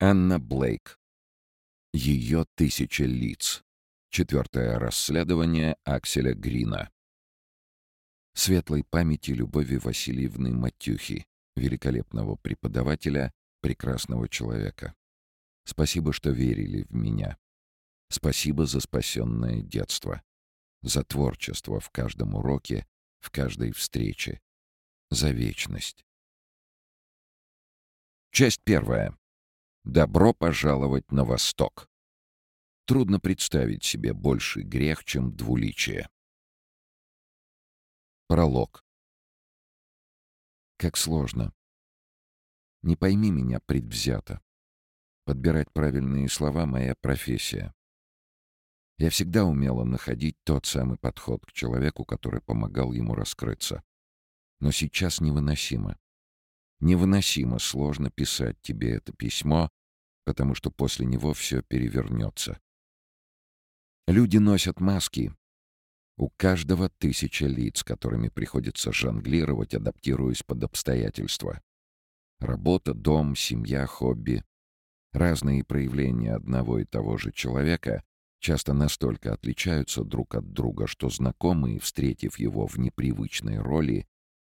Анна Блейк. Ее тысяча лиц. Четвертое расследование Акселя Грина. Светлой памяти Любови Васильевны Матюхи, великолепного преподавателя, прекрасного человека. Спасибо, что верили в меня. Спасибо за спасенное детство. За творчество в каждом уроке, в каждой встрече. За вечность. Часть первая. Добро пожаловать на Восток. Трудно представить себе больший грех, чем двуличие. Пролог. Как сложно. Не пойми меня предвзято. Подбирать правильные слова — моя профессия. Я всегда умела находить тот самый подход к человеку, который помогал ему раскрыться. Но сейчас невыносимо. Невыносимо сложно писать тебе это письмо, потому что после него все перевернется. Люди носят маски. У каждого тысяча лиц, которыми приходится жонглировать, адаптируясь под обстоятельства. Работа, дом, семья, хобби. Разные проявления одного и того же человека часто настолько отличаются друг от друга, что знакомые, встретив его в непривычной роли,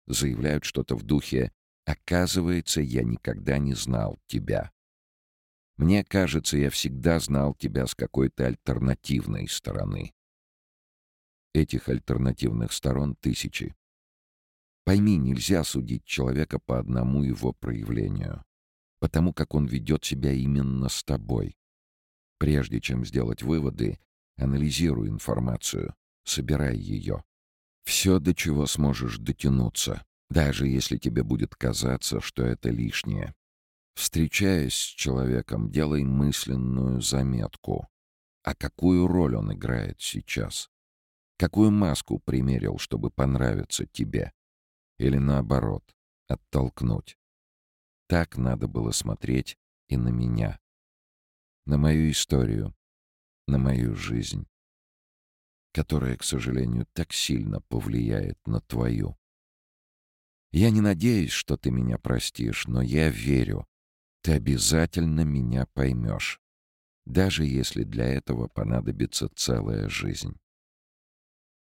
заявляют что-то в духе «Оказывается, я никогда не знал тебя». Мне кажется, я всегда знал тебя с какой-то альтернативной стороны. Этих альтернативных сторон тысячи. Пойми, нельзя судить человека по одному его проявлению, потому как он ведет себя именно с тобой. Прежде чем сделать выводы, анализируй информацию, собирай ее. Все, до чего сможешь дотянуться, даже если тебе будет казаться, что это лишнее. Встречаясь с человеком, делай мысленную заметку. А какую роль он играет сейчас? Какую маску примерил, чтобы понравиться тебе? Или наоборот, оттолкнуть? Так надо было смотреть и на меня. На мою историю, на мою жизнь, которая, к сожалению, так сильно повлияет на твою. Я не надеюсь, что ты меня простишь, но я верю, ты обязательно меня поймешь, даже если для этого понадобится целая жизнь.